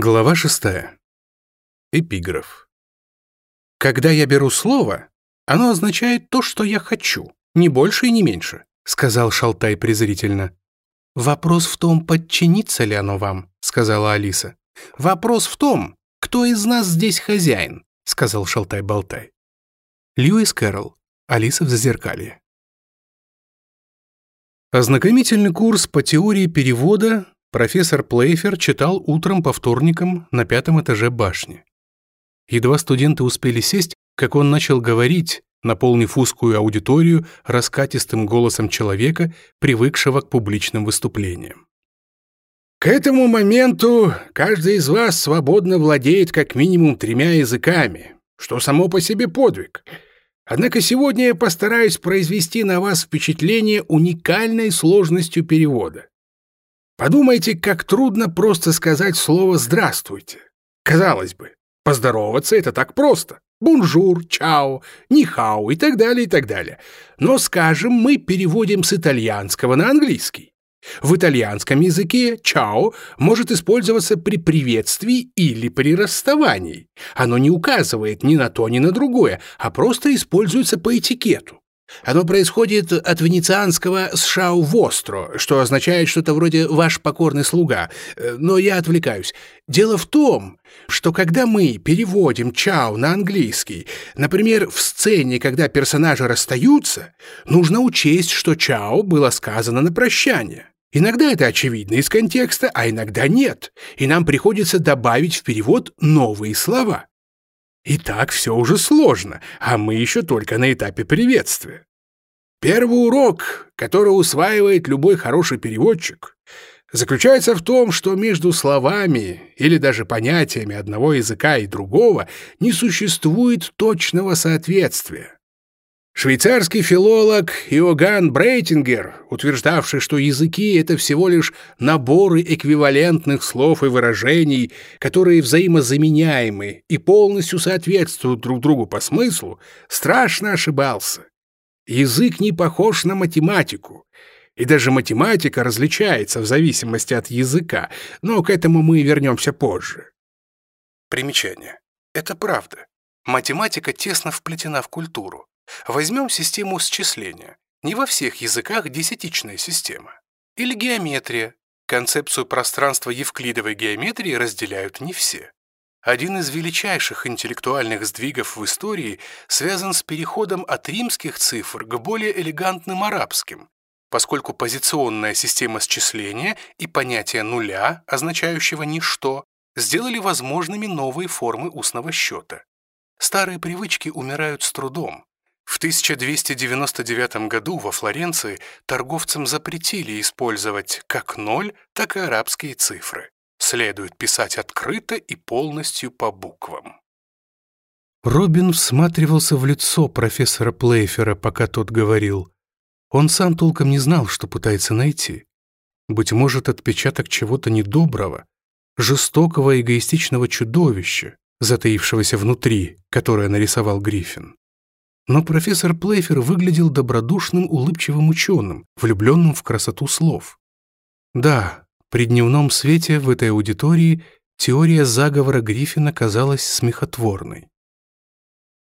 Глава 6. Эпиграф. «Когда я беру слово, оно означает то, что я хочу, не больше и не меньше», — сказал Шалтай презрительно. «Вопрос в том, подчинится ли оно вам», — сказала Алиса. «Вопрос в том, кто из нас здесь хозяин», — сказал Шалтай-болтай. Льюис Кэрролл. Алиса в зазеркалье. Ознакомительный курс по теории перевода Профессор Плейфер читал утром по вторникам на пятом этаже башни. Едва студенты успели сесть, как он начал говорить, наполнив узкую аудиторию раскатистым голосом человека, привыкшего к публичным выступлениям. К этому моменту каждый из вас свободно владеет как минимум тремя языками, что само по себе подвиг. Однако сегодня я постараюсь произвести на вас впечатление уникальной сложностью перевода. Подумайте, как трудно просто сказать слово «здравствуйте». Казалось бы, поздороваться — это так просто. Bonjour, ciao, nihao и так далее, и так далее. Но, скажем, мы переводим с итальянского на английский. В итальянском языке «ciao» может использоваться при приветствии или при расставании. Оно не указывает ни на то, ни на другое, а просто используется по этикету. Оно происходит от венецианского «s'ciao vostro», что означает что-то вроде «ваш покорный слуга». Но я отвлекаюсь. Дело в том, что когда мы переводим «чау» на английский, например, в сцене, когда персонажи расстаются, нужно учесть, что «чау» было сказано на прощание. Иногда это очевидно из контекста, а иногда нет, и нам приходится добавить в перевод новые слова. И так все уже сложно, а мы еще только на этапе приветствия. Первый урок, который усваивает любой хороший переводчик, заключается в том, что между словами или даже понятиями одного языка и другого не существует точного соответствия. Швейцарский филолог Иоганн Брейтингер, утверждавший, что языки — это всего лишь наборы эквивалентных слов и выражений, которые взаимозаменяемы и полностью соответствуют друг другу по смыслу, страшно ошибался. Язык не похож на математику. И даже математика различается в зависимости от языка, но к этому мы вернемся позже. Примечание. Это правда. Математика тесно вплетена в культуру. Возьмем систему счисления. Не во всех языках десятичная система. Или геометрия. Концепцию пространства евклидовой геометрии разделяют не все. Один из величайших интеллектуальных сдвигов в истории связан с переходом от римских цифр к более элегантным арабским, поскольку позиционная система счисления и понятие нуля, означающего «ничто», сделали возможными новые формы устного счета. Старые привычки умирают с трудом, в 1299 году во Флоренции торговцам запретили использовать как ноль, так и арабские цифры. Следует писать открыто и полностью по буквам. Робин всматривался в лицо профессора Плейфера, пока тот говорил. Он сам толком не знал, что пытается найти. Быть может, отпечаток чего-то недоброго, жестокого эгоистичного чудовища, затаившегося внутри, которое нарисовал Гриффин. Но профессор Плейфер выглядел добродушным, улыбчивым ученым, влюбленным в красоту слов. Да, при дневном свете в этой аудитории теория заговора Гриффина казалась смехотворной.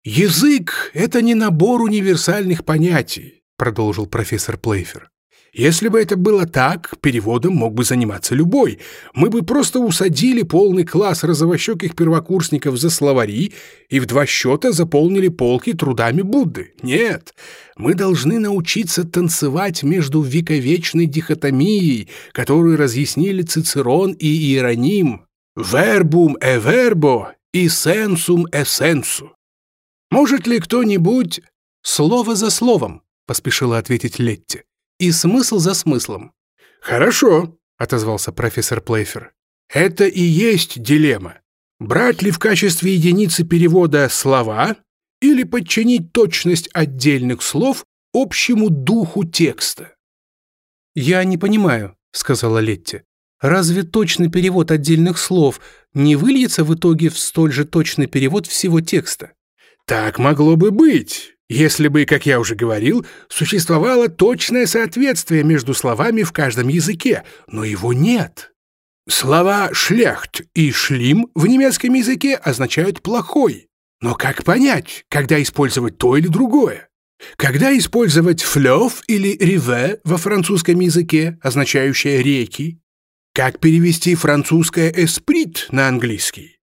«Язык — это не набор универсальных понятий», — продолжил профессор Плейфер. Если бы это было так, переводом мог бы заниматься любой. Мы бы просто усадили полный класс розовощеких первокурсников за словари и в два счета заполнили полки трудами Будды. Нет, мы должны научиться танцевать между вековечной дихотомией, которую разъяснили Цицерон и Иероним. «Вербум э вербо» и «сенсум э сенсу». «Может ли кто-нибудь...» «Слово за словом», — поспешила ответить Летти и смысл за смыслом. «Хорошо», — отозвался профессор Плейфер. «Это и есть дилемма. Брать ли в качестве единицы перевода слова или подчинить точность отдельных слов общему духу текста?» «Я не понимаю», — сказала Летти. «Разве точный перевод отдельных слов не выльется в итоге в столь же точный перевод всего текста?» «Так могло бы быть», если бы, как я уже говорил, существовало точное соответствие между словами в каждом языке, но его нет. Слова «шляхт» и «шлим» в немецком языке означают «плохой». Но как понять, когда использовать то или другое? Когда использовать «флёв» или «риве» во французском языке, означающее «реки»? Как перевести французское «эсприт» на английский?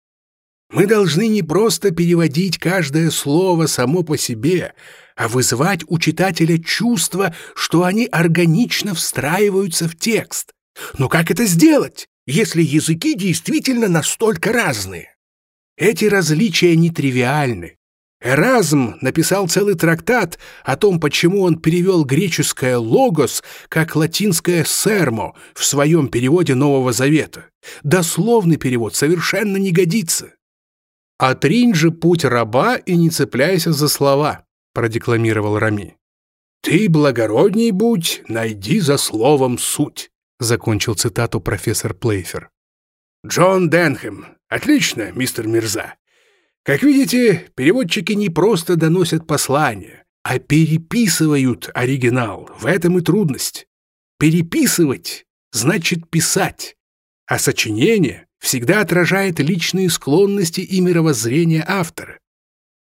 Мы должны не просто переводить каждое слово само по себе, а вызывать у читателя чувство, что они органично встраиваются в текст. Но как это сделать, если языки действительно настолько разные? Эти различия нетривиальны. Эразм написал целый трактат о том, почему он перевел греческое «логос» как латинское «сермо» в своем переводе Нового Завета. Дословный перевод совершенно не годится. «Отринь же путь раба и не цепляйся за слова», — продекламировал Рами. «Ты благородней будь, найди за словом суть», — закончил цитату профессор Плейфер. «Джон Денхэм. Отлично, мистер Мирза. Как видите, переводчики не просто доносят послание, а переписывают оригинал. В этом и трудность. Переписывать значит писать, а сочинение всегда отражает личные склонности и мировоззрение автора.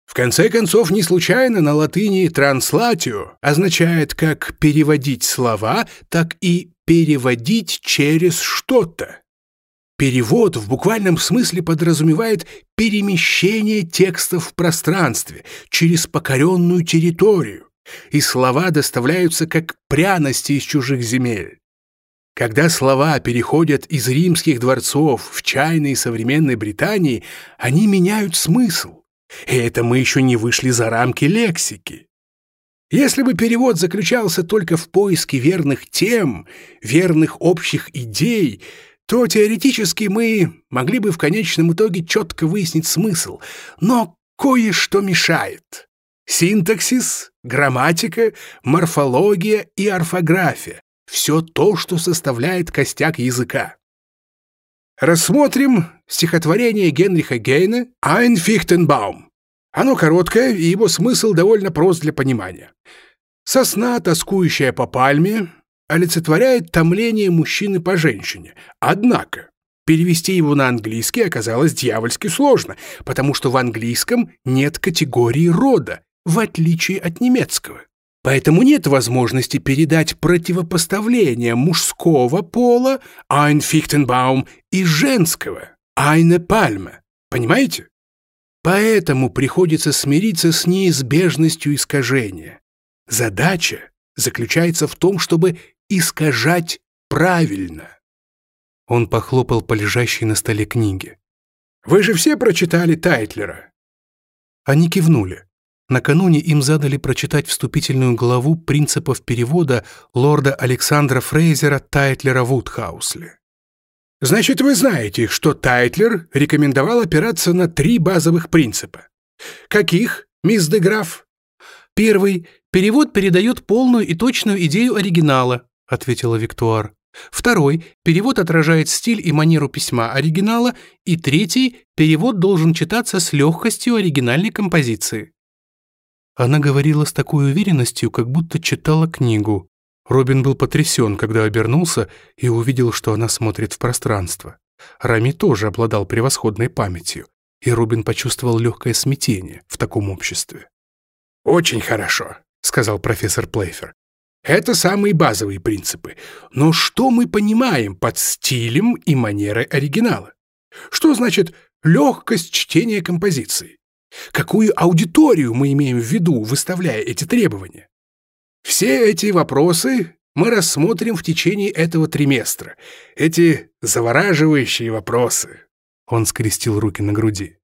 В конце концов, не случайно на латыни «транслатио» означает как переводить слова, так и переводить через что-то. Перевод в буквальном смысле подразумевает перемещение текста в пространстве, через покоренную территорию, и слова доставляются как пряности из чужих земель. Когда слова переходят из римских дворцов в чайной современной Британии, они меняют смысл. И это мы еще не вышли за рамки лексики. Если бы перевод заключался только в поиске верных тем, верных общих идей, то теоретически мы могли бы в конечном итоге четко выяснить смысл, но кое-что мешает. Синтаксис, грамматика, морфология и орфография все то, что составляет костяк языка. Рассмотрим стихотворение Генриха Гейна «Ein Fichtenbaum». Оно короткое, и его смысл довольно прост для понимания. Сосна, тоскующая по пальме, олицетворяет томление мужчины по женщине. Однако перевести его на английский оказалось дьявольски сложно, потому что в английском нет категории рода, в отличие от немецкого. Поэтому нет возможности передать противопоставление мужского пола Айн Фихтенбаум и женского Айна Пальма. Понимаете? Поэтому приходится смириться с неизбежностью искажения. Задача заключается в том, чтобы искажать правильно. Он похлопал по лежащей на столе книге. «Вы же все прочитали Тайтлера?» Они кивнули. Накануне им задали прочитать вступительную главу принципов перевода лорда Александра Фрейзера Тайтлера Вудхаусли. Значит, вы знаете, что Тайтлер рекомендовал опираться на три базовых принципа. Каких, мисс де Граф? Первый. Перевод передает полную и точную идею оригинала, ответила Виктуар. Второй – перевод отражает стиль и манеру письма оригинала. И третий – перевод должен читаться с легкостью оригинальной композиции. Она говорила с такой уверенностью, как будто читала книгу. Робин был потрясен, когда обернулся и увидел, что она смотрит в пространство. Рами тоже обладал превосходной памятью, и Робин почувствовал легкое смятение в таком обществе. «Очень хорошо», — сказал профессор Плейфер. «Это самые базовые принципы. Но что мы понимаем под стилем и манерой оригинала? Что значит легкость чтения композиции? Какую аудиторию мы имеем в виду, выставляя эти требования? Все эти вопросы мы рассмотрим в течение этого триместра. Эти завораживающие вопросы. Он скрестил руки на груди.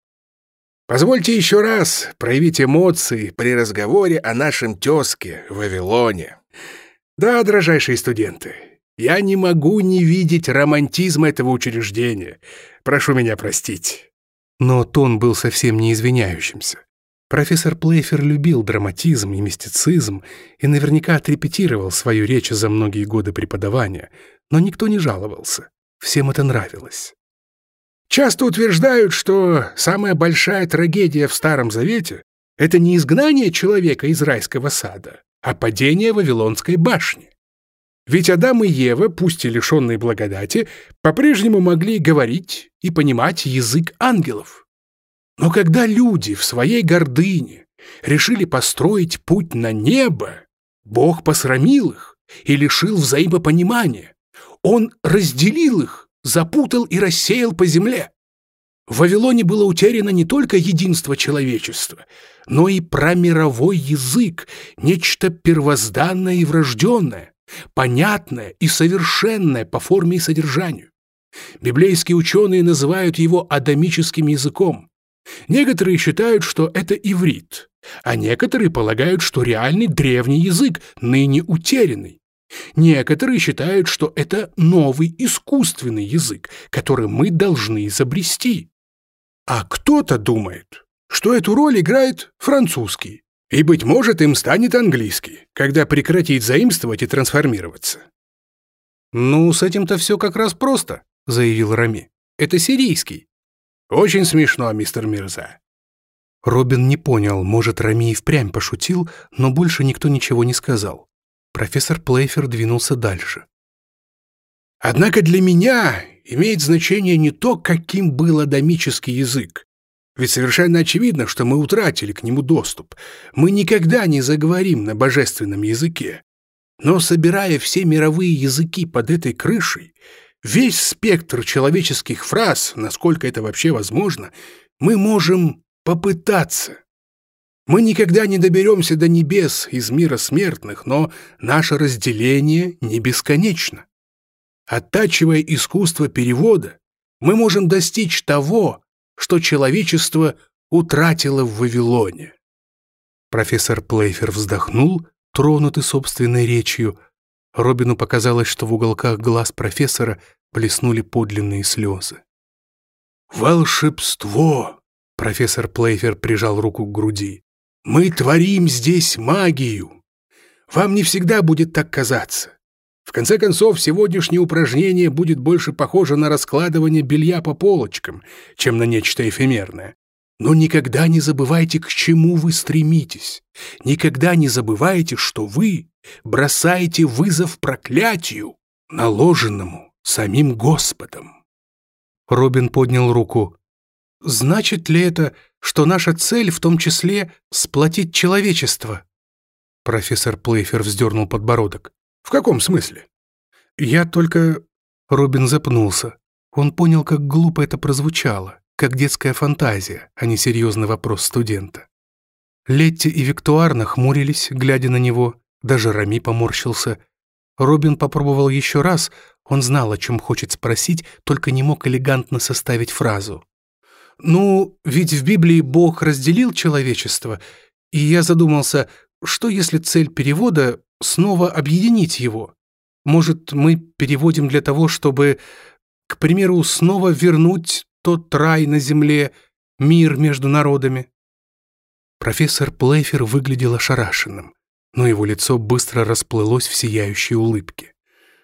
Позвольте еще раз проявить эмоции при разговоре о нашем тезке Вавилоне. Да, дрожайшие студенты, я не могу не видеть романтизма этого учреждения. Прошу меня простить. Но тон был совсем не извиняющимся. Профессор Плейфер любил драматизм и мистицизм и наверняка отрепетировал свою речь за многие годы преподавания, но никто не жаловался. Всем это нравилось. Часто утверждают, что самая большая трагедия в Старом Завете — это не изгнание человека из райского сада, а падение Вавилонской башни. Ведь Адам и Ева, пусть и лишенные благодати, по-прежнему могли говорить и понимать язык ангелов. Но когда люди в своей гордыне решили построить путь на небо, Бог посрамил их и лишил взаимопонимания. Он разделил их, запутал и рассеял по земле. В Вавилоне было утеряно не только единство человечества, но и промировой язык, нечто первозданное и врожденное понятное и совершенное по форме и содержанию. Библейские ученые называют его адамическим языком. Некоторые считают, что это иврит, а некоторые полагают, что реальный древний язык, ныне утерянный. Некоторые считают, что это новый искусственный язык, который мы должны изобрести. А кто-то думает, что эту роль играет французский, и, быть может, им станет английский, когда прекратит заимствовать и трансформироваться. «Ну, с этим-то все как раз просто», — заявил Рами. «Это сирийский». «Очень смешно, мистер Мирза». Робин не понял, может, Рами и впрямь пошутил, но больше никто ничего не сказал. Профессор Плейфер двинулся дальше. «Однако для меня имеет значение не то, каким был адамический язык, ведь совершенно очевидно, что мы утратили к нему доступ. Мы никогда не заговорим на божественном языке. Но собирая все мировые языки под этой крышей, весь спектр человеческих фраз, насколько это вообще возможно, мы можем попытаться. Мы никогда не доберемся до небес из мира смертных, но наше разделение не бесконечно. Оттачивая искусство перевода, мы можем достичь того, что человечество утратило в Вавилоне. Профессор Плейфер вздохнул, тронутый собственной речью. Робину показалось, что в уголках глаз профессора блеснули подлинные слезы. «Волшебство!» — профессор Плейфер прижал руку к груди. «Мы творим здесь магию! Вам не всегда будет так казаться. В конце концов, сегодняшнее упражнение будет больше похоже на раскладывание белья по полочкам, чем на нечто эфемерное. Но никогда не забывайте, к чему вы стремитесь. Никогда не забывайте, что вы бросаете вызов проклятию, наложенному самим Господом. Робин поднял руку. «Значит ли это, что наша цель в том числе сплотить человечество?» Профессор Плейфер вздернул подбородок. «В каком смысле?» Я только... Робин запнулся. Он понял, как глупо это прозвучало, как детская фантазия, а не серьезный вопрос студента. Летти и Виктуар нахмурились, глядя на него, даже Рами поморщился. Робин попробовал еще раз, он знал, о чем хочет спросить, только не мог элегантно составить фразу. «Ну, ведь в Библии Бог разделил человечество, и я задумался, что если цель перевода — снова объединить его? Может, мы переводим для того, чтобы, к примеру, снова вернуть тот рай на земле, мир между народами?» Профессор Плейфер выглядел ошарашенным, но его лицо быстро расплылось в сияющей улыбке.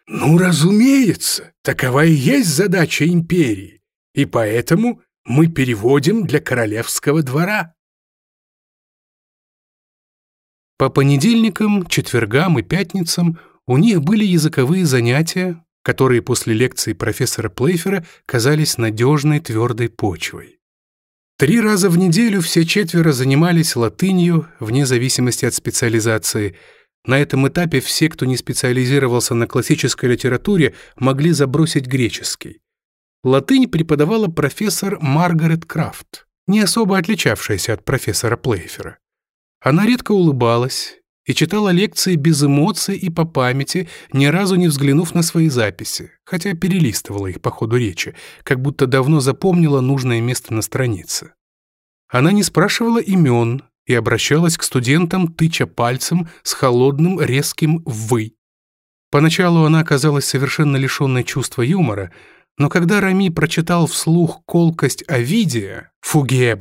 «Ну, разумеется, такова и есть задача империи, и поэтому мы переводим для королевского двора». По понедельникам, четвергам и пятницам у них были языковые занятия, которые после лекции профессора Плейфера казались надежной твердой почвой. Три раза в неделю все четверо занимались латынью, вне зависимости от специализации. На этом этапе все, кто не специализировался на классической литературе, могли забросить греческий. Латынь преподавала профессор Маргарет Крафт, не особо отличавшаяся от профессора Плейфера. Она редко улыбалась и читала лекции без эмоций и по памяти, ни разу не взглянув на свои записи, хотя перелистывала их по ходу речи, как будто давно запомнила нужное место на странице. Она не спрашивала имен и обращалась к студентам, тыча пальцем с холодным резким «вы». Поначалу она оказалась совершенно лишенной чувства юмора — но когда Рами прочитал вслух колкость Авидия, виде, фуге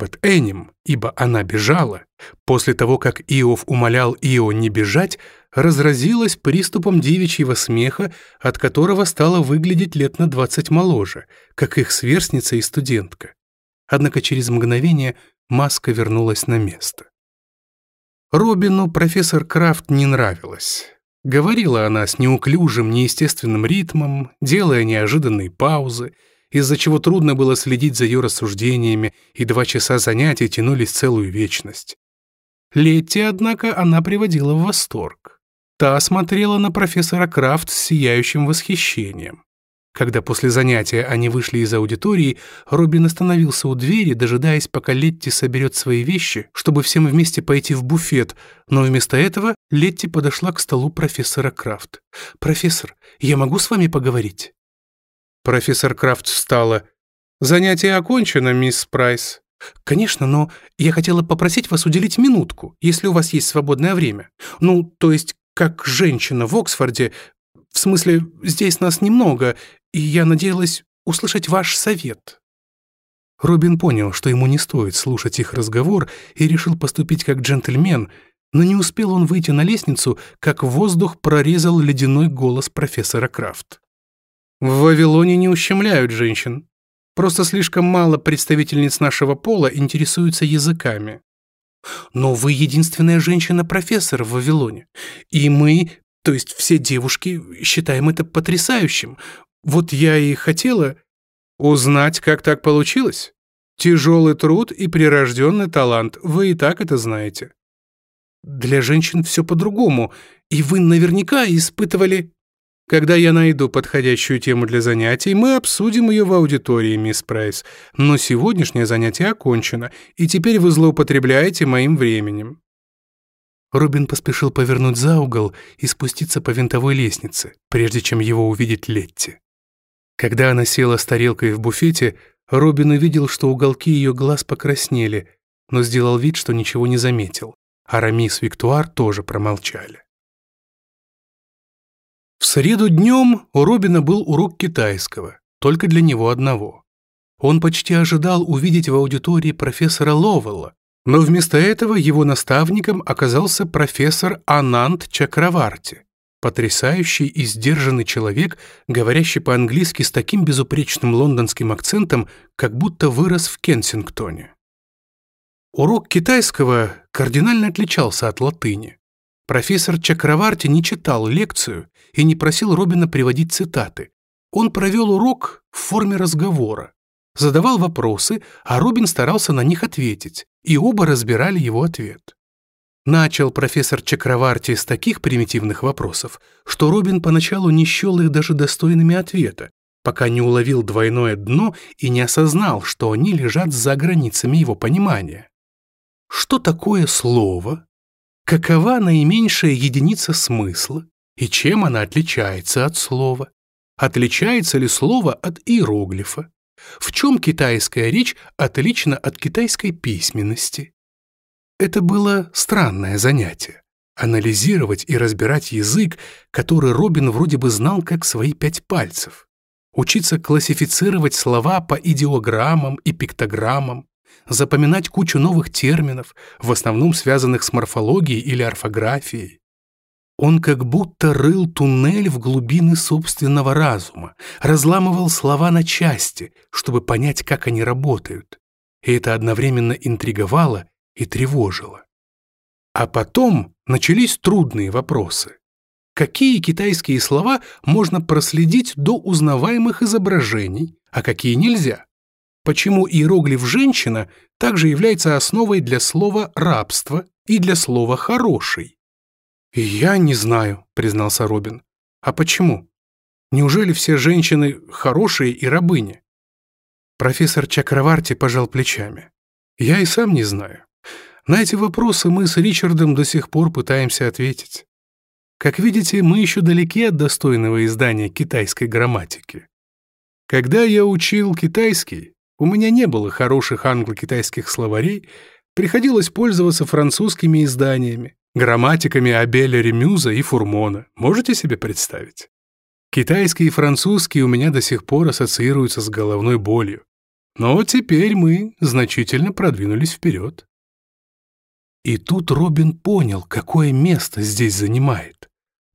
ибо она бежала, после того, как Иов умолял Ио не бежать, разразилась приступом девичьего смеха, от которого стала выглядеть лет на двадцать моложе, как их сверстница и студентка. Однако через мгновение маска вернулась на место. Робину профессор Крафт не нравилась. Говорила она с неуклюжим, неестественным ритмом, делая неожиданные паузы, из-за чего трудно было следить за ее рассуждениями, и два часа занятий тянулись целую вечность. Летти, однако, она приводила в восторг. Та смотрела на профессора Крафт с сияющим восхищением. Когда после занятия они вышли из аудитории, Робин остановился у двери, дожидаясь, пока Летти соберет свои вещи, чтобы всем вместе пойти в буфет, но вместо этого Летти подошла к столу профессора Крафт. «Профессор, я могу с вами поговорить?» Профессор Крафт встала. «Занятие окончено, мисс Прайс». «Конечно, но я хотела попросить вас уделить минутку, если у вас есть свободное время. Ну, то есть, как женщина в Оксфорде, в смысле, здесь нас немного, и я надеялась услышать ваш совет». Робин понял, что ему не стоит слушать их разговор, и решил поступить как джентльмен, но не успел он выйти на лестницу, как воздух прорезал ледяной голос профессора Крафт. «В Вавилоне не ущемляют женщин. Просто слишком мало представительниц нашего пола интересуются языками. Но вы единственная женщина-профессор в Вавилоне, и мы то есть все девушки считаем это потрясающим. Вот я и хотела узнать, как так получилось. Тяжелый труд и прирожденный талант, вы и так это знаете. Для женщин все по-другому, и вы наверняка испытывали... Когда я найду подходящую тему для занятий, мы обсудим ее в аудитории, мисс Прайс. Но сегодняшнее занятие окончено, и теперь вы злоупотребляете моим временем. Робин поспешил повернуть за угол и спуститься по винтовой лестнице, прежде чем его увидит Летти. Когда она села с тарелкой в буфете, Робин увидел, что уголки ее глаз покраснели, но сделал вид, что ничего не заметил, Арамис и Виктуар тоже промолчали. В среду днем у Робина был урок китайского, только для него одного. Он почти ожидал увидеть в аудитории профессора Ловелла, но вместо этого его наставником оказался профессор Ананд Чакраварти, потрясающий и сдержанный человек, говорящий по-английски с таким безупречным лондонским акцентом, как будто вырос в Кенсингтоне. Урок китайского кардинально отличался от латыни. Профессор Чакраварти не читал лекцию и не просил Робина приводить цитаты. Он провел урок в форме разговора, задавал вопросы, а Рубин старался на них ответить, и оба разбирали его ответ. Начал профессор Чакраварти с таких примитивных вопросов, что Рубин поначалу не счел их даже достойными ответа, пока не уловил двойное дно и не осознал, что они лежат за границами его понимания. Что такое слово? Какова наименьшая единица смысла? И чем она отличается от слова? Отличается ли слово от иероглифа? В чем китайская речь отлична от китайской письменности? Это было странное занятие – анализировать и разбирать язык, который Робин вроде бы знал как свои пять пальцев. Учиться классифицировать слова по идеограммам и пиктограммам, запоминать кучу новых терминов, в основном связанных с морфологией или орфографией, он как будто рыл туннель в глубины собственного разума, разламывал слова на части, чтобы понять, как они работают. И это одновременно интриговало и тревожило. А потом начались трудные вопросы. Какие китайские слова можно проследить до узнаваемых изображений, а какие нельзя? Почему иероглиф «женщина» также является основой для слова «рабство» и для слова «хороший»? «Я не знаю», — признался Робин. «А почему? Неужели все женщины хорошие и рабыни?» Профессор Чакраварти пожал плечами. «Я и сам не знаю. На эти вопросы мы с Ричардом до сих пор пытаемся ответить. Как видите, мы еще далеки от достойного издания китайской грамматики. Когда я учил китайский, у меня не было хороших англо-китайских словарей, приходилось пользоваться французскими изданиями, грамматиками Абеля Ремюза и Фурмона. Можете себе представить? Китайский и французский у меня до сих пор ассоциируются с головной болью. Но теперь мы значительно продвинулись вперед. И тут Робин понял, какое место здесь занимает.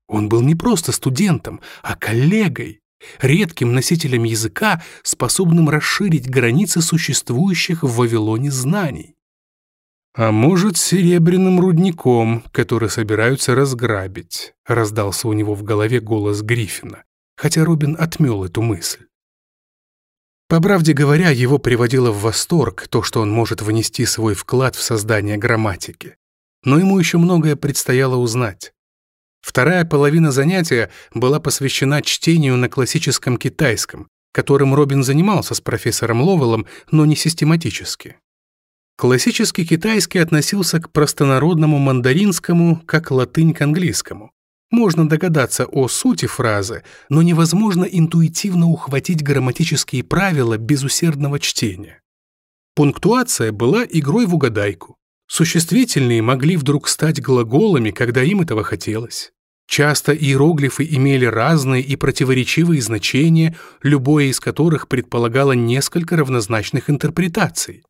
Он был не просто студентом, а коллегой, редким носителем языка, способным расширить границы существующих в Вавилоне знаний. «А может, серебряным рудником, который собираются разграбить», — раздался у него в голове голос Гриффина, хотя Робин отмел эту мысль. По правде говоря, его приводило в восторг то, что он может внести свой вклад в создание грамматики. Но ему еще многое предстояло узнать. Вторая половина занятия была посвящена чтению на классическом китайском, которым Робин занимался с профессором Ловелом, но не систематически. Классический китайский относился к простонародному мандаринскому как латынь к английскому. Можно догадаться о сути фразы, но невозможно интуитивно ухватить грамматические правила без усердного чтения. Пунктуация была игрой в угадайку. Существительные могли вдруг стать глаголами, когда им этого хотелось. Часто иероглифы имели разные и противоречивые значения, любое из которых предполагало несколько равнозначных интерпретаций.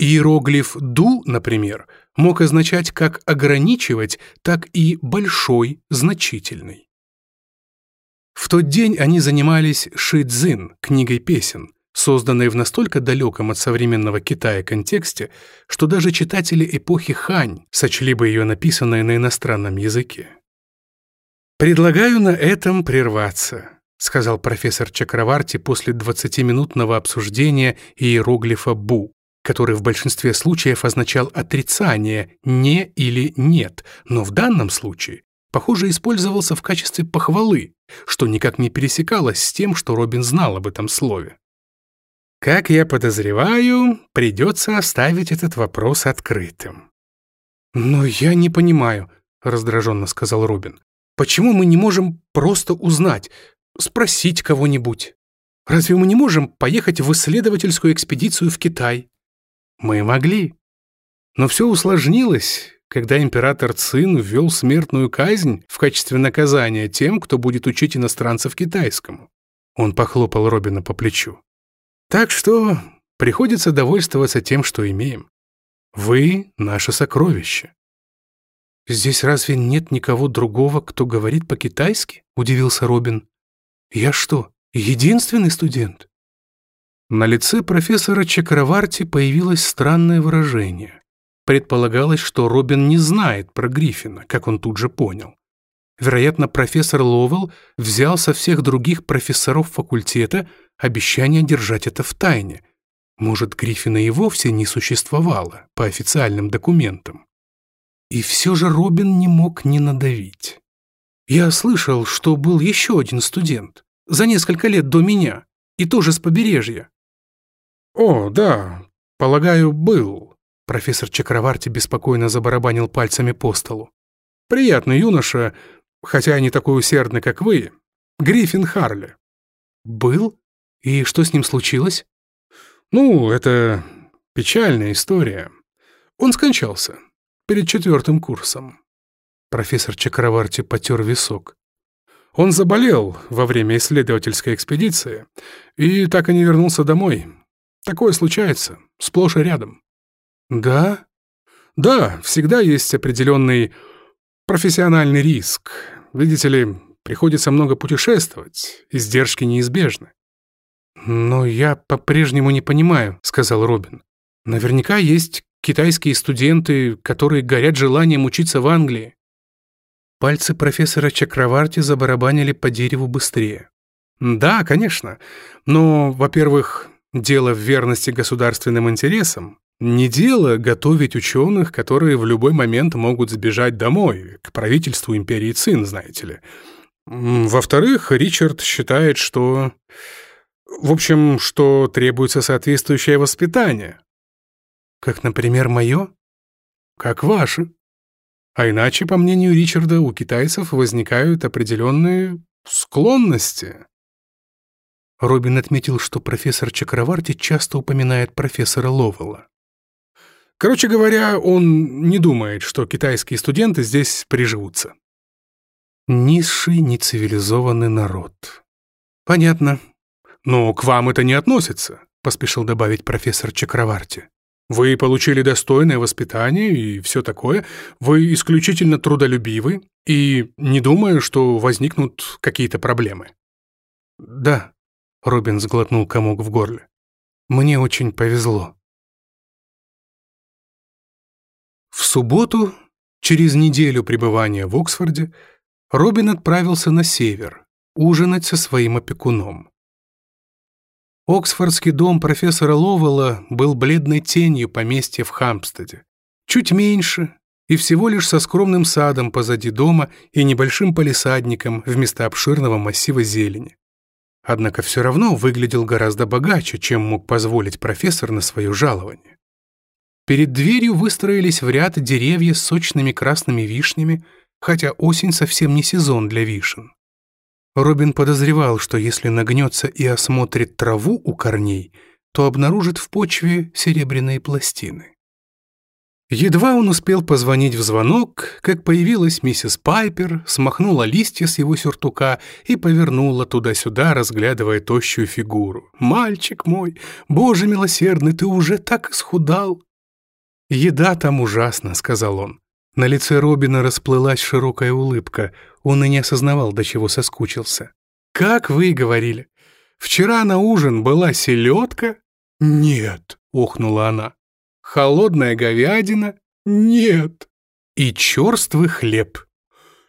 Иероглиф «ду», например, мог означать как ограничивать, так и большой, значительный. В тот день они занимались шидзин, книгой песен, созданной в настолько далеком от современного Китая контексте, что даже читатели эпохи Хань сочли бы ее написанной на иностранном языке. «Предлагаю на этом прерваться», — сказал профессор Чакраварти после 20-минутного обсуждения иероглифа «бу», который в большинстве случаев означал отрицание «не» или «нет», но в данном случае, похоже, использовался в качестве похвалы, что никак не пересекалось с тем, что Робин знал об этом слове. Как я подозреваю, придется оставить этот вопрос открытым. «Но я не понимаю», — раздраженно сказал Робин. «Почему мы не можем просто узнать, спросить кого-нибудь?» Разве мы не можем поехать в исследовательскую экспедицию в Китай? Мы могли. Но все усложнилось, когда император Цин ввел смертную казнь в качестве наказания тем, кто будет учить иностранцев китайскому. Он похлопал Робина по плечу. Так что приходится довольствоваться тем, что имеем. Вы — наше сокровище. «Здесь разве нет никого другого, кто говорит по-китайски?» — удивился Робин. «Я что, единственный студент?» На лице профессора Чакраварти появилось странное выражение. Предполагалось, что Робин не знает про Гриффина, как он тут же понял. Вероятно, профессор Ловелл взял со всех других профессоров факультета обещание держать это в тайне. Может, Гриффина и вовсе не существовало по официальным документам. И все же Робин не мог не надавить. Я слышал, что был еще один студент, за несколько лет до меня, и тоже с побережья. «О, да, полагаю, был». Профессор Чакроварти беспокойно забарабанил пальцами по столу. «Приятный юноша, хотя и не такой усердный, как вы, Гриффин Харли». «Был? И что с ним случилось?» «Ну, это печальная история. Он скончался перед четвертым курсом». Профессор Чакроварти потер висок. Он заболел во время исследовательской экспедиции и так и не вернулся домой. Такое случается, сплошь и рядом. Да? Да, всегда есть определенный профессиональный риск. Видите ли, приходится много путешествовать, издержки неизбежны. «Но я по-прежнему не понимаю», — сказал Робин. «Наверняка есть китайские студенты, которые горят желанием учиться в Англии». Пальцы профессора Чакраварти забарабанили по дереву быстрее. «Да, конечно. Но, во-первых, Дело в верности государственным интересам. Не дело готовить ученых, которые в любой момент могут сбежать домой, к правительству империи Цин, знаете ли. Во-вторых, Ричард считает, что... В общем, что требуется соответствующее воспитание. Как, например, мое? Как ваше? А иначе, по мнению Ричарда, у китайцев возникают определенные склонности. Робин отметил, что профессор Чакраварти часто упоминает профессора Ловела. Короче говоря, он не думает, что китайские студенты здесь приживутся. Низший нецивилизованный народ. Понятно. Но к вам это не относится, поспешил добавить профессор Чакраварти. Вы получили достойное воспитание и все такое. Вы исключительно трудолюбивы и не думаю, что возникнут какие-то проблемы. Да, Робин сглотнул комок в горле. «Мне очень повезло». В субботу, через неделю пребывания в Оксфорде, Робин отправился на север, ужинать со своим опекуном. Оксфордский дом профессора Ловела был бледной тенью поместья в Хампстеде. Чуть меньше и всего лишь со скромным садом позади дома и небольшим палисадником вместо обширного массива зелени. Однако все равно выглядел гораздо богаче, чем мог позволить профессор на свое жалование. Перед дверью выстроились в ряд деревья с сочными красными вишнями, хотя осень совсем не сезон для вишен. Робин подозревал, что если нагнется и осмотрит траву у корней, то обнаружит в почве серебряные пластины. Едва он успел позвонить в звонок, как появилась миссис Пайпер, смахнула листья с его сюртука и повернула туда-сюда, разглядывая тощую фигуру. «Мальчик мой, боже милосердный, ты уже так исхудал!» «Еда там ужасна», — сказал он. На лице Робина расплылась широкая улыбка. Он и не осознавал, до чего соскучился. «Как вы и говорили. Вчера на ужин была селедка?» «Нет», — охнула она холодная говядина — нет. И черствый хлеб.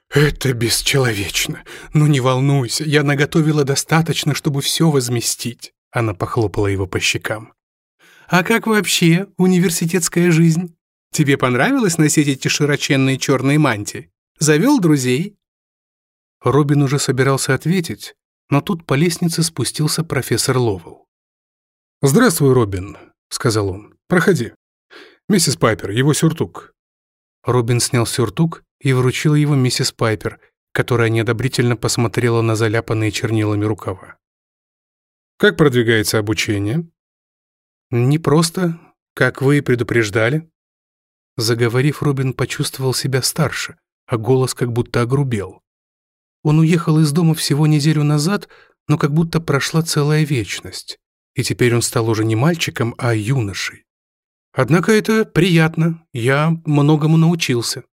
Это бесчеловечно. Но не волнуйся, я наготовила достаточно, чтобы все возместить. Она похлопала его по щекам. А как вообще университетская жизнь? Тебе понравилось носить эти широченные черные мантии? Завел друзей? Робин уже собирался ответить, но тут по лестнице спустился профессор Ловел. «Здравствуй, Робин», — сказал он. «Проходи». «Миссис Пайпер, его сюртук». Робин снял сюртук и вручил его миссис Пайпер, которая неодобрительно посмотрела на заляпанные чернилами рукава. «Как продвигается обучение?» «Не просто, как вы и предупреждали». Заговорив, Робин почувствовал себя старше, а голос как будто огрубел. Он уехал из дома всего неделю назад, но как будто прошла целая вечность, и теперь он стал уже не мальчиком, а юношей. Однако это приятно. Я многому научился.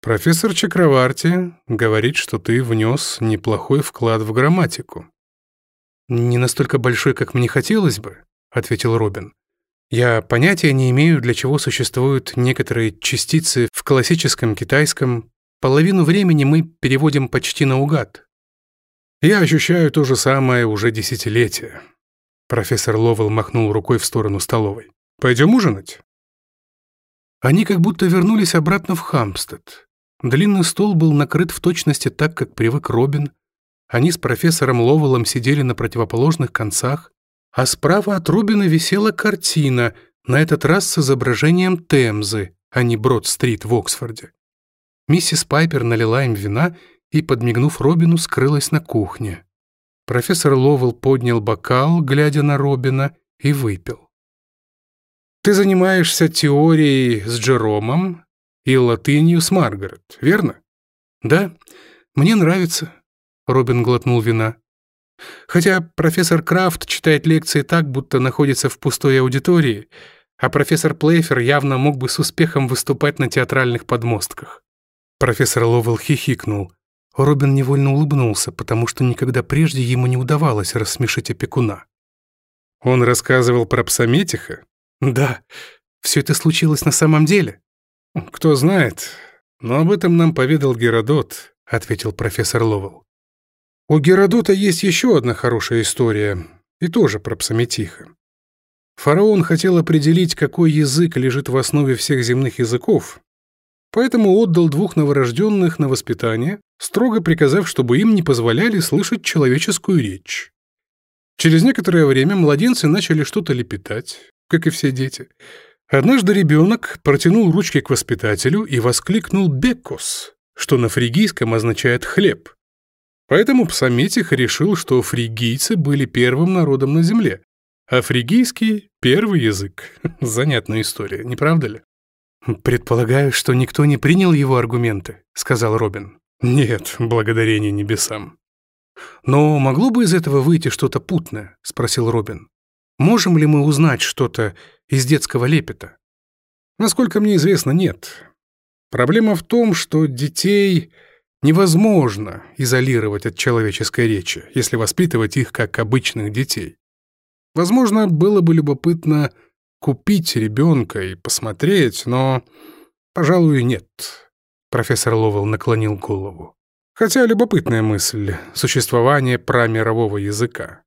Профессор Чакраварти говорит, что ты внес неплохой вклад в грамматику. «Не настолько большой, как мне хотелось бы», — ответил Робин. «Я понятия не имею, для чего существуют некоторые частицы в классическом китайском. Половину времени мы переводим почти наугад». «Я ощущаю то же самое уже десятилетия», — профессор Ловел махнул рукой в сторону столовой. Пойдем ужинать». Они как будто вернулись обратно в Хамстед. Длинный стол был накрыт в точности так, как привык Робин. Они с профессором Ловелом сидели на противоположных концах, а справа от Робина висела картина, на этот раз с изображением Темзы, а не Брод-стрит в Оксфорде. Миссис Пайпер налила им вина и, подмигнув Робину, скрылась на кухне. Профессор Ловел поднял бокал, глядя на Робина, и выпил. Ты занимаешься теорией с Джеромом и латынью с Маргарет, верно? Да, мне нравится. Робин глотнул вина. Хотя профессор Крафт читает лекции так, будто находится в пустой аудитории, а профессор Плейфер явно мог бы с успехом выступать на театральных подмостках. Профессор Ловелл хихикнул. Робин невольно улыбнулся, потому что никогда прежде ему не удавалось рассмешить опекуна. Он рассказывал про псометиха? Да, все это случилось на самом деле. Кто знает, но об этом нам поведал Геродот, ответил профессор Ловел. У Геродота есть еще одна хорошая история, и тоже про Псаметиха. Фараон хотел определить, какой язык лежит в основе всех земных языков, поэтому отдал двух новорожденных на воспитание, строго приказав, чтобы им не позволяли слышать человеческую речь. Через некоторое время младенцы начали что-то лепетать, как и все дети. Однажды ребенок протянул ручки к воспитателю и воскликнул «бекос», что на фригийском означает «хлеб». Поэтому Псаметих решил, что фригийцы были первым народом на земле, а фригийский — первый язык. Занятная история, не правда ли? «Предполагаю, что никто не принял его аргументы», — сказал Робин. «Нет, благодарение небесам». «Но могло бы из этого выйти что-то путное?» — спросил Робин. Можем ли мы узнать что-то из детского лепета? Насколько мне известно, нет. Проблема в том, что детей невозможно изолировать от человеческой речи, если воспитывать их как обычных детей. Возможно, было бы любопытно купить ребенка и посмотреть, но, пожалуй, нет. Профессор Ловел наклонил голову. Хотя любопытная мысль — существование промирового языка.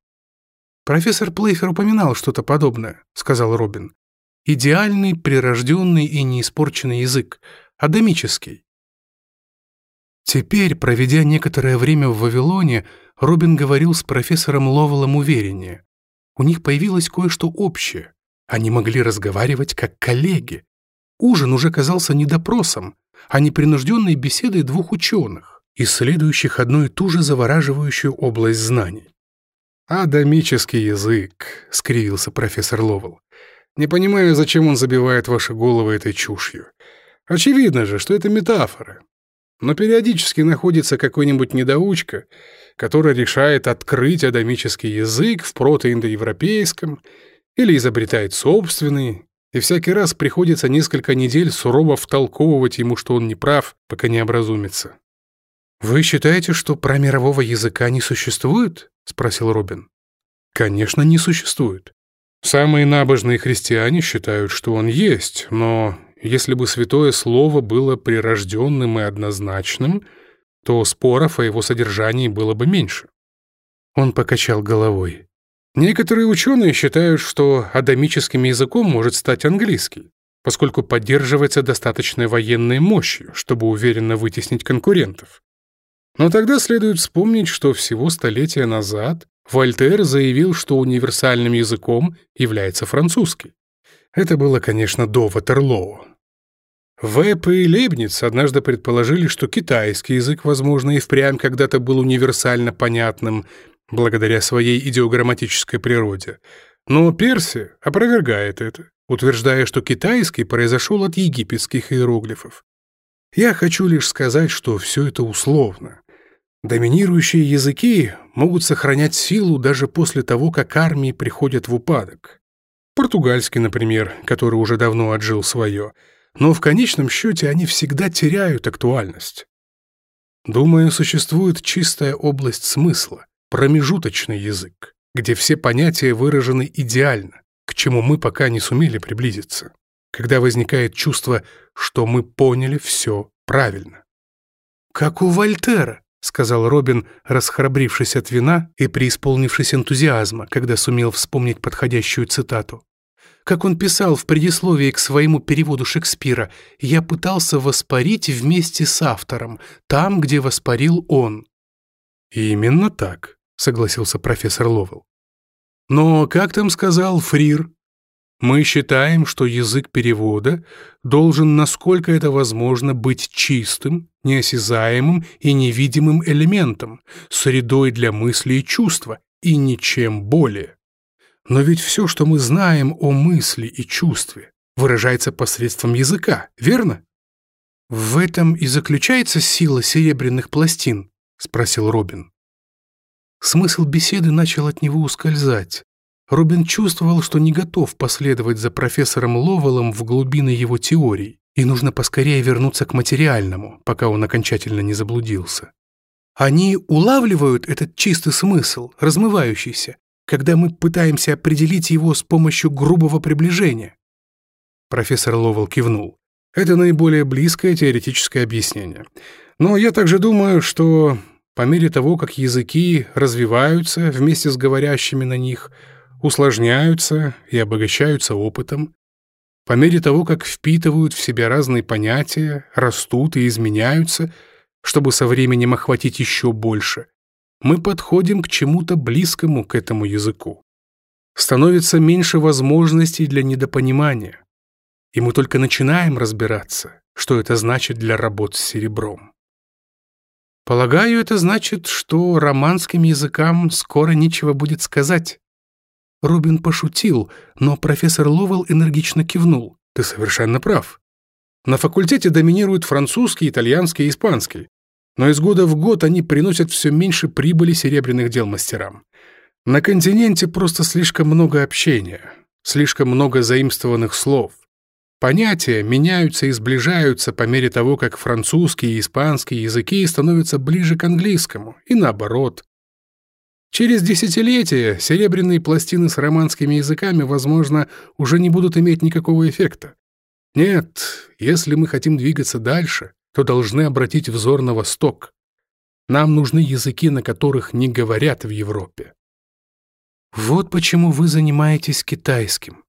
«Профессор Плейфер упоминал что-то подобное», — сказал Робин. «Идеальный, прирожденный и неиспорченный язык, адамический». Теперь, проведя некоторое время в Вавилоне, Робин говорил с профессором Ловелом увереннее. У них появилось кое-что общее. Они могли разговаривать как коллеги. Ужин уже казался не допросом, а непринужденной беседой двух ученых, исследующих одну и ту же завораживающую область знаний. «Адамический язык», — скривился профессор Ловел. «Не понимаю, зачем он забивает ваши головы этой чушью. Очевидно же, что это метафора. Но периодически находится какой-нибудь недоучка, который решает открыть адамический язык в протоиндоевропейском или изобретает собственный, и всякий раз приходится несколько недель сурово втолковывать ему, что он не прав, пока не образумится. «Вы считаете, что промирового языка не существует?» — спросил Робин. «Конечно, не существует. Самые набожные христиане считают, что он есть, но если бы святое слово было прирожденным и однозначным, то споров о его содержании было бы меньше». Он покачал головой. Некоторые ученые считают, что адамическим языком может стать английский, поскольку поддерживается достаточной военной мощью, чтобы уверенно вытеснить конкурентов. Но тогда следует вспомнить, что всего столетия назад Вольтер заявил, что универсальным языком является французский. Это было, конечно, до Ватерлоо. Вэп и Лебниц однажды предположили, что китайский язык, возможно, и впрямь когда-то был универсально понятным благодаря своей идиограмматической природе. Но Перси опровергает это, утверждая, что китайский произошел от египетских иероглифов. Я хочу лишь сказать, что все это условно. Доминирующие языки могут сохранять силу даже после того, как армии приходят в упадок. Португальский, например, который уже давно отжил свое, но в конечном счете они всегда теряют актуальность. Думаю, существует чистая область смысла, промежуточный язык, где все понятия выражены идеально, к чему мы пока не сумели приблизиться, когда возникает чувство, что мы поняли все правильно. Как у Вольтера, — сказал Робин, расхрабрившись от вина и преисполнившись энтузиазма, когда сумел вспомнить подходящую цитату. Как он писал в предисловии к своему переводу Шекспира, «Я пытался воспарить вместе с автором, там, где воспарил он». «Именно так», — согласился профессор Ловел. «Но, как там сказал Фрир, мы считаем, что язык перевода должен, насколько это возможно, быть чистым, неосязаемым и невидимым элементом, средой для мысли и чувства, и ничем более. Но ведь все, что мы знаем о мысли и чувстве, выражается посредством языка, верно? «В этом и заключается сила серебряных пластин?» — спросил Робин. Смысл беседы начал от него ускользать. Рубин чувствовал, что не готов последовать за профессором Ловелом в глубины его теорий, и нужно поскорее вернуться к материальному, пока он окончательно не заблудился. Они улавливают этот чистый смысл, размывающийся, когда мы пытаемся определить его с помощью грубого приближения. Профессор Ловел кивнул. Это наиболее близкое теоретическое объяснение. Но я также думаю, что по мере того, как языки развиваются вместе с говорящими на них – усложняются и обогащаются опытом, по мере того, как впитывают в себя разные понятия, растут и изменяются, чтобы со временем охватить еще больше, мы подходим к чему-то близкому к этому языку. Становится меньше возможностей для недопонимания, и мы только начинаем разбираться, что это значит для работ с серебром. Полагаю, это значит, что романским языкам скоро нечего будет сказать. Робин пошутил, но профессор Ловел энергично кивнул. «Ты совершенно прав. На факультете доминируют французский, итальянский и испанский. Но из года в год они приносят все меньше прибыли серебряных дел мастерам. На континенте просто слишком много общения, слишком много заимствованных слов. Понятия меняются и сближаются по мере того, как французский и испанский языки становятся ближе к английскому, и наоборот. Через десятилетия серебряные пластины с романскими языками, возможно, уже не будут иметь никакого эффекта. Нет, если мы хотим двигаться дальше, то должны обратить взор на восток. Нам нужны языки, на которых не говорят в Европе. Вот почему вы занимаетесь китайским.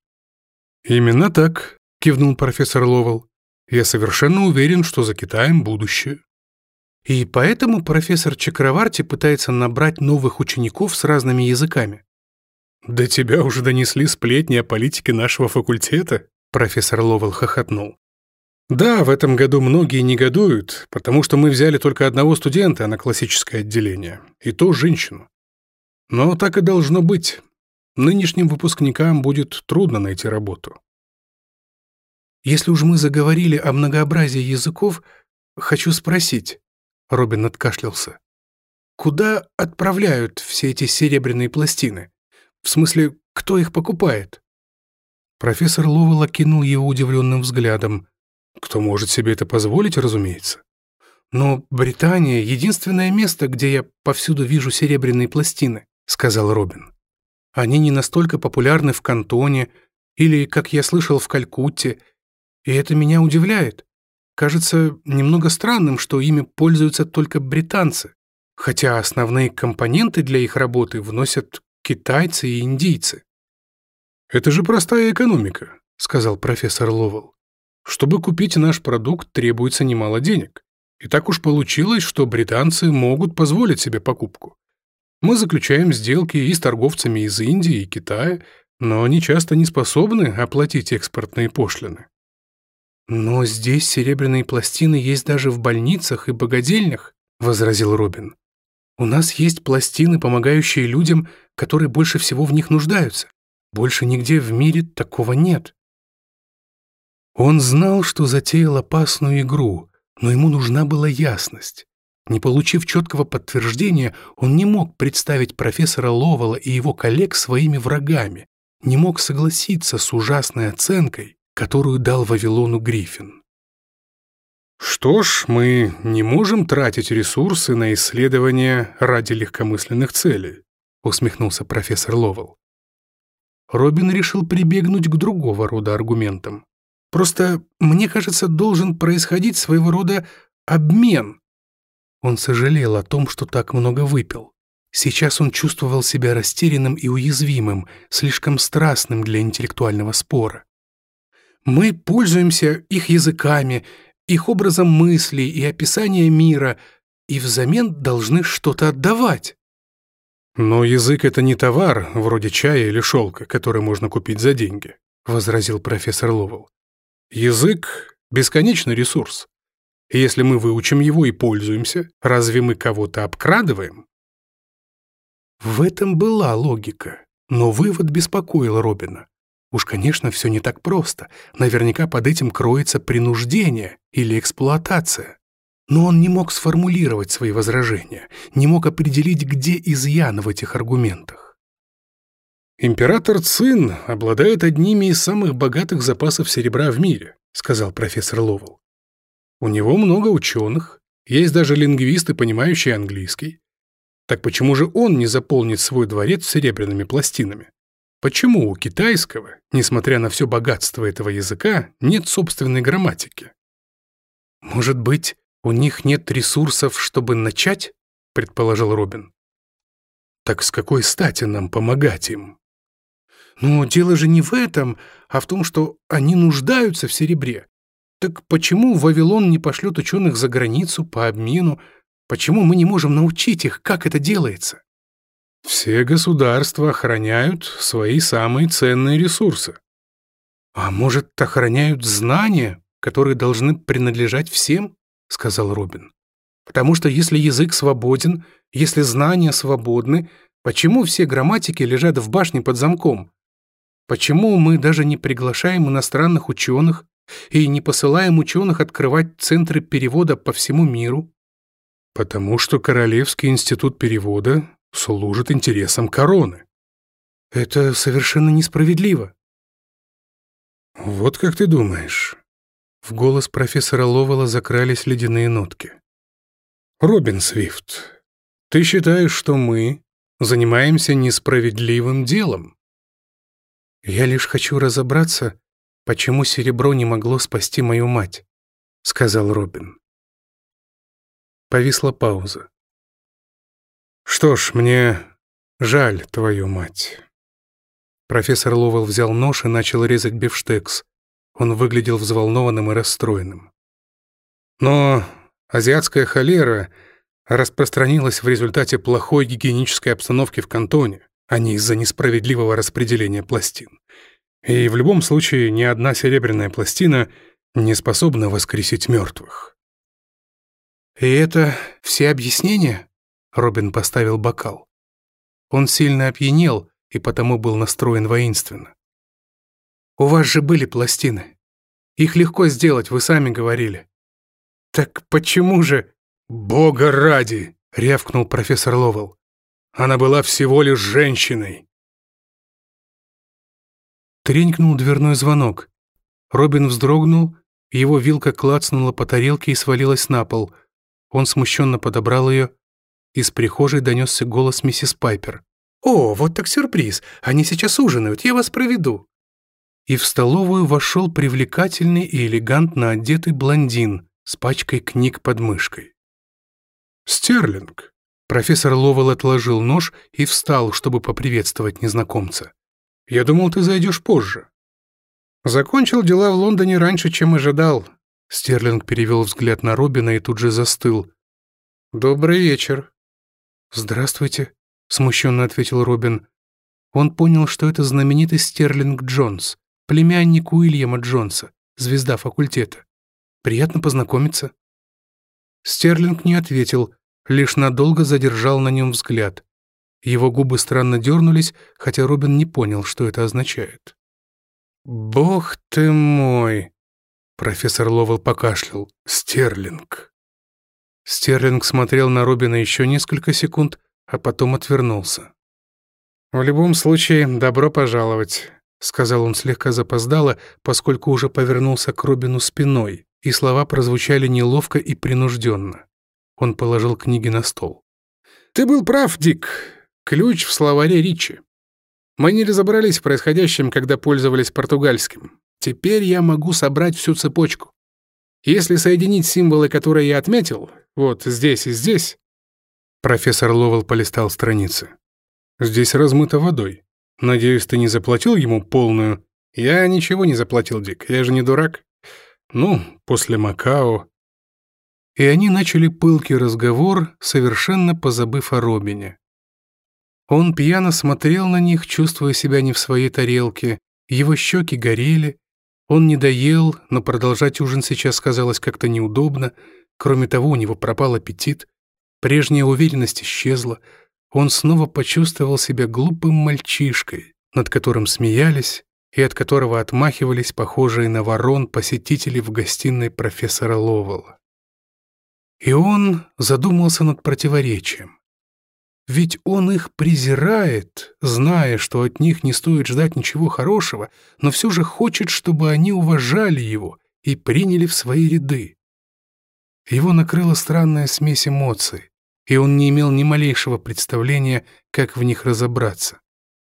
Именно так, кивнул профессор Ловел. Я совершенно уверен, что за Китаем будущее. И поэтому профессор Чакраварти пытается набрать новых учеников с разными языками. «До тебя уже донесли сплетни о политике нашего факультета?» Профессор Ловел хохотнул. «Да, в этом году многие негодуют, потому что мы взяли только одного студента на классическое отделение, и то женщину. Но так и должно быть. Нынешним выпускникам будет трудно найти работу». «Если уж мы заговорили о многообразии языков, хочу спросить, Робин откашлялся. Куда отправляют все эти серебряные пластины? В смысле, кто их покупает? Профессор Ловелла кинул его удивленным взглядом. Кто может себе это позволить, разумеется. Но Британия — единственное место, где я повсюду вижу серебряные пластины, сказал Робин. Они не настолько популярны в Кантоне или, как я слышал, в Калькутте, и это меня удивляет. Кажется немного странным, что ими пользуются только британцы, хотя основные компоненты для их работы вносят китайцы и индийцы. «Это же простая экономика», — сказал профессор Ловел. «Чтобы купить наш продукт, требуется немало денег. И так уж получилось, что британцы могут позволить себе покупку. Мы заключаем сделки и с торговцами из Индии и Китая, но они часто не способны оплатить экспортные пошлины. «Но здесь серебряные пластины есть даже в больницах и богадельнях», — возразил Робин. «У нас есть пластины, помогающие людям, которые больше всего в них нуждаются. Больше нигде в мире такого нет». Он знал, что затеял опасную игру, но ему нужна была ясность. Не получив четкого подтверждения, он не мог представить профессора Ловела и его коллег своими врагами, не мог согласиться с ужасной оценкой, которую дал Вавилону Гриффин. Что ж, мы не можем тратить ресурсы на исследования ради легкомысленных целей, усмехнулся профессор Ловел. Робин решил прибегнуть к другого рода аргументам. Просто, мне кажется, должен происходить своего рода обмен. Он сожалел о том, что так много выпил. Сейчас он чувствовал себя растерянным и уязвимым, слишком страстным для интеллектуального спора. Мы пользуемся их языками, их образом мысли и описания мира, и взамен должны что-то отдавать. «Но язык — это не товар, вроде чая или шелка, который можно купить за деньги», — возразил профессор Ловел. «Язык — бесконечный ресурс. Если мы выучим его и пользуемся, разве мы кого-то обкрадываем?» В этом была логика, но вывод беспокоил Робина. Уж, конечно, все не так просто. Наверняка под этим кроется принуждение или эксплуатация. Но он не мог сформулировать свои возражения, не мог определить, где изъян в этих аргументах. «Император Цин обладает одними из самых богатых запасов серебра в мире», сказал профессор Ловел. «У него много ученых, есть даже лингвисты, понимающие английский. Так почему же он не заполнит свой дворец серебряными пластинами?» Почему у китайского, несмотря на все богатство этого языка, нет собственной грамматики? Может быть, у них нет ресурсов, чтобы начать? предположил Робин. Так с какой стати нам помогать им? Но дело же не в этом, а в том, что они нуждаются в серебре. Так почему Вавилон не пошлет ученых за границу по обмену? Почему мы не можем научить их, как это делается? Все государства охраняют свои самые ценные ресурсы. «А может, охраняют знания, которые должны принадлежать всем?» — сказал Робин. «Потому что если язык свободен, если знания свободны, почему все грамматики лежат в башне под замком? Почему мы даже не приглашаем иностранных ученых и не посылаем ученых открывать центры перевода по всему миру?» «Потому что Королевский институт перевода служит интересам короны. Это совершенно несправедливо. Вот как ты думаешь? В голос профессора Ловела закрались ледяные нотки. Робин Свифт, ты считаешь, что мы занимаемся несправедливым делом? Я лишь хочу разобраться, почему серебро не могло спасти мою мать, сказал Робин. Повисла пауза. Что ж, мне жаль твою мать. Профессор Ловел взял нож и начал резать бифштекс. Он выглядел взволнованным и расстроенным. Но азиатская холера распространилась в результате плохой гигиенической обстановки в кантоне, а не из-за несправедливого распределения пластин. И в любом случае ни одна серебряная пластина не способна воскресить мертвых. «И это все объяснения?» Робин поставил бокал. Он сильно опьянел и потому был настроен воинственно. «У вас же были пластины. Их легко сделать, вы сами говорили». «Так почему же...» «Бога ради!» — рявкнул профессор Ловел. «Она была всего лишь женщиной». Тренькнул дверной звонок. Робин вздрогнул, его вилка клацнула по тарелке и свалилась на пол. Он смущенно подобрал ее, из прихожей донесся голос миссис Пайпер. «О, вот так сюрприз! Они сейчас ужинают, я вас проведу!» И в столовую вошел привлекательный и элегантно одетый блондин с пачкой книг под мышкой. «Стерлинг!» Профессор Ловел отложил нож и встал, чтобы поприветствовать незнакомца. «Я думал, ты зайдешь позже». «Закончил дела в Лондоне раньше, чем ожидал». Стерлинг перевел взгляд на Робина и тут же застыл. «Добрый вечер», «Здравствуйте», — смущенно ответил Робин. Он понял, что это знаменитый Стерлинг Джонс, племянник Уильяма Джонса, звезда факультета. «Приятно познакомиться». Стерлинг не ответил, лишь надолго задержал на нем взгляд. Его губы странно дернулись, хотя Робин не понял, что это означает. «Бог ты мой!» — профессор Ловел покашлял. «Стерлинг!» Стерлинг смотрел на Робина еще несколько секунд, а потом отвернулся. «В любом случае, добро пожаловать», — сказал он слегка запоздало, поскольку уже повернулся к Робину спиной, и слова прозвучали неловко и принужденно. Он положил книги на стол. «Ты был прав, Дик. Ключ в словаре Ричи. Мы не разобрались в происходящем, когда пользовались португальским. Теперь я могу собрать всю цепочку. Если соединить символы, которые я отметил, вот здесь и здесь. Профессор Ловел полистал страницы. Здесь размыто водой. Надеюсь, ты не заплатил ему полную. Я ничего не заплатил, Дик. Я же не дурак. Ну, после Макао. И они начали пылкий разговор, совершенно позабыв о Робине. Он пьяно смотрел на них, чувствуя себя не в своей тарелке. Его щеки горели. Он не доел, но продолжать ужин сейчас казалось как-то неудобно — Кроме того, у него пропал аппетит, прежняя уверенность исчезла, он снова почувствовал себя глупым мальчишкой, над которым смеялись и от которого отмахивались похожие на ворон посетители в гостиной профессора Ловелла. И он задумался над противоречием. Ведь он их презирает, зная, что от них не стоит ждать ничего хорошего, но все же хочет, чтобы они уважали его и приняли в свои ряды. Его накрыла странная смесь эмоций, и он не имел ни малейшего представления, как в них разобраться.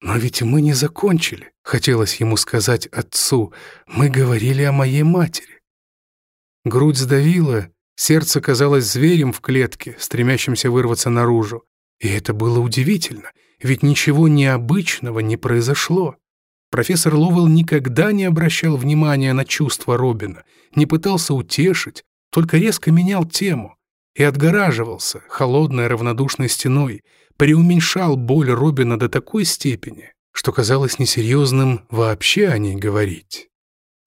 «Но ведь мы не закончили», — хотелось ему сказать отцу. «Мы говорили о моей матери». Грудь сдавила, сердце казалось зверем в клетке, стремящимся вырваться наружу. И это было удивительно, ведь ничего необычного не произошло. Профессор Ловелл никогда не обращал внимания на чувства Робина, не пытался утешить, только резко менял тему и отгораживался холодной равнодушной стеной, преуменьшал боль Робина до такой степени, что казалось несерьезным вообще о ней говорить.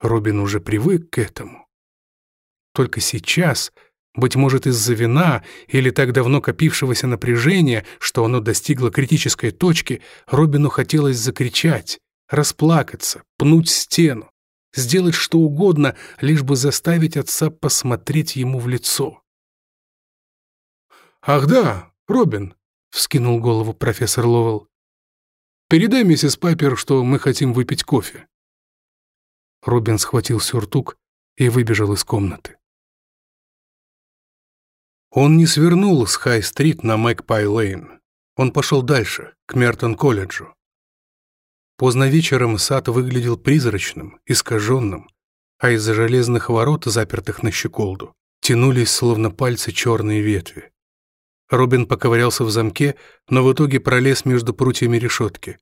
Робин уже привык к этому. Только сейчас, быть может, из-за вина или так давно копившегося напряжения, что оно достигло критической точки, Робину хотелось закричать, расплакаться, пнуть стену, сделать что угодно, лишь бы заставить отца посмотреть ему в лицо. «Ах да, Робин!» — вскинул голову профессор Ловелл. «Передай миссис Пайпер, что мы хотим выпить кофе». Робин схватил сюртук и выбежал из комнаты. Он не свернул с Хай-стрит на Мэгпай-Лейн. Он пошел дальше, к Мертон-колледжу. Поздно вечером сад выглядел призрачным, искаженным, а из-за железных ворот, запертых на щеколду, тянулись словно пальцы черные ветви. Робин поковырялся в замке, но в итоге пролез между прутьями решетки.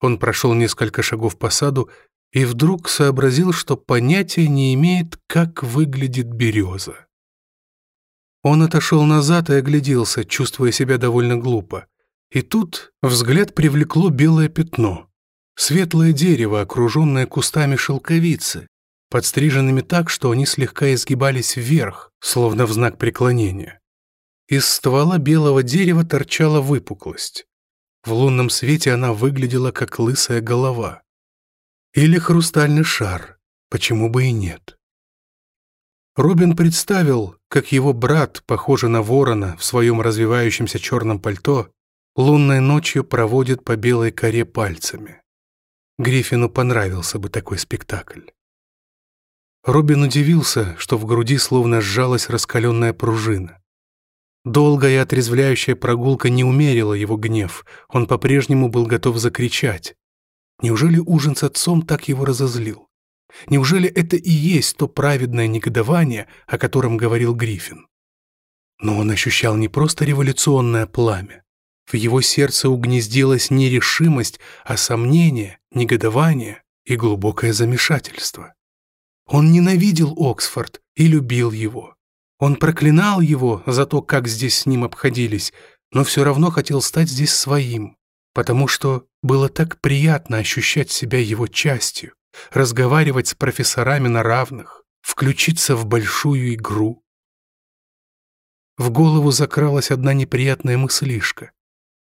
Он прошел несколько шагов по саду и вдруг сообразил, что понятия не имеет, как выглядит береза. Он отошел назад и огляделся, чувствуя себя довольно глупо. И тут взгляд привлекло белое пятно. Светлое дерево, окруженное кустами шелковицы, подстриженными так, что они слегка изгибались вверх, словно в знак преклонения. Из ствола белого дерева торчала выпуклость. В лунном свете она выглядела как лысая голова. Или хрустальный шар, почему бы и нет. Робин представил, как его брат, похожий на ворона в своем развивающемся черном пальто, лунной ночью проводит по белой коре пальцами. Гриффину понравился бы такой спектакль. Робин удивился, что в груди словно сжалась раскаленная пружина. Долгая и отрезвляющая прогулка не умерила его гнев, он по-прежнему был готов закричать. Неужели ужин с отцом так его разозлил? Неужели это и есть то праведное негодование, о котором говорил Гриффин? Но он ощущал не просто революционное пламя, в его сердце угнездилась не решимость, а сомнение, негодование и глубокое замешательство. Он ненавидел Оксфорд и любил его. Он проклинал его за то, как здесь с ним обходились, но все равно хотел стать здесь своим, потому что было так приятно ощущать себя его частью, разговаривать с профессорами на равных, включиться в большую игру. В голову закралась одна неприятная мыслишка.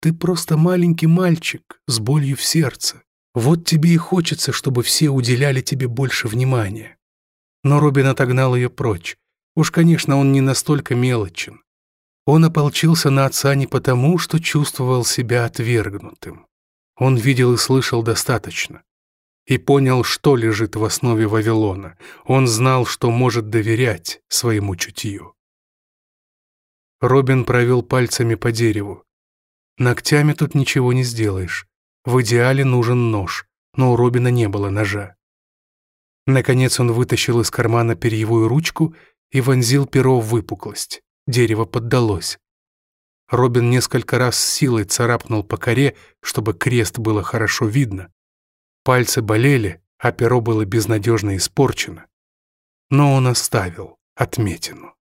Ты просто маленький мальчик с болью в сердце. Вот тебе и хочется, чтобы все уделяли тебе больше внимания». Но Робин отогнал ее прочь. Уж, конечно, он не настолько мелочен. Он ополчился на отца не потому, что чувствовал себя отвергнутым. Он видел и слышал достаточно. И понял, что лежит в основе Вавилона. Он знал, что может доверять своему чутью. Робин провел пальцами по дереву. Ногтями тут ничего не сделаешь. В идеале нужен нож, но у Робина не было ножа. Наконец он вытащил из кармана перьевую ручку и вонзил перо в выпуклость. Дерево поддалось. Робин несколько раз с силой царапнул по коре, чтобы крест было хорошо видно. Пальцы болели, а перо было безнадежно испорчено. Но он оставил отметину.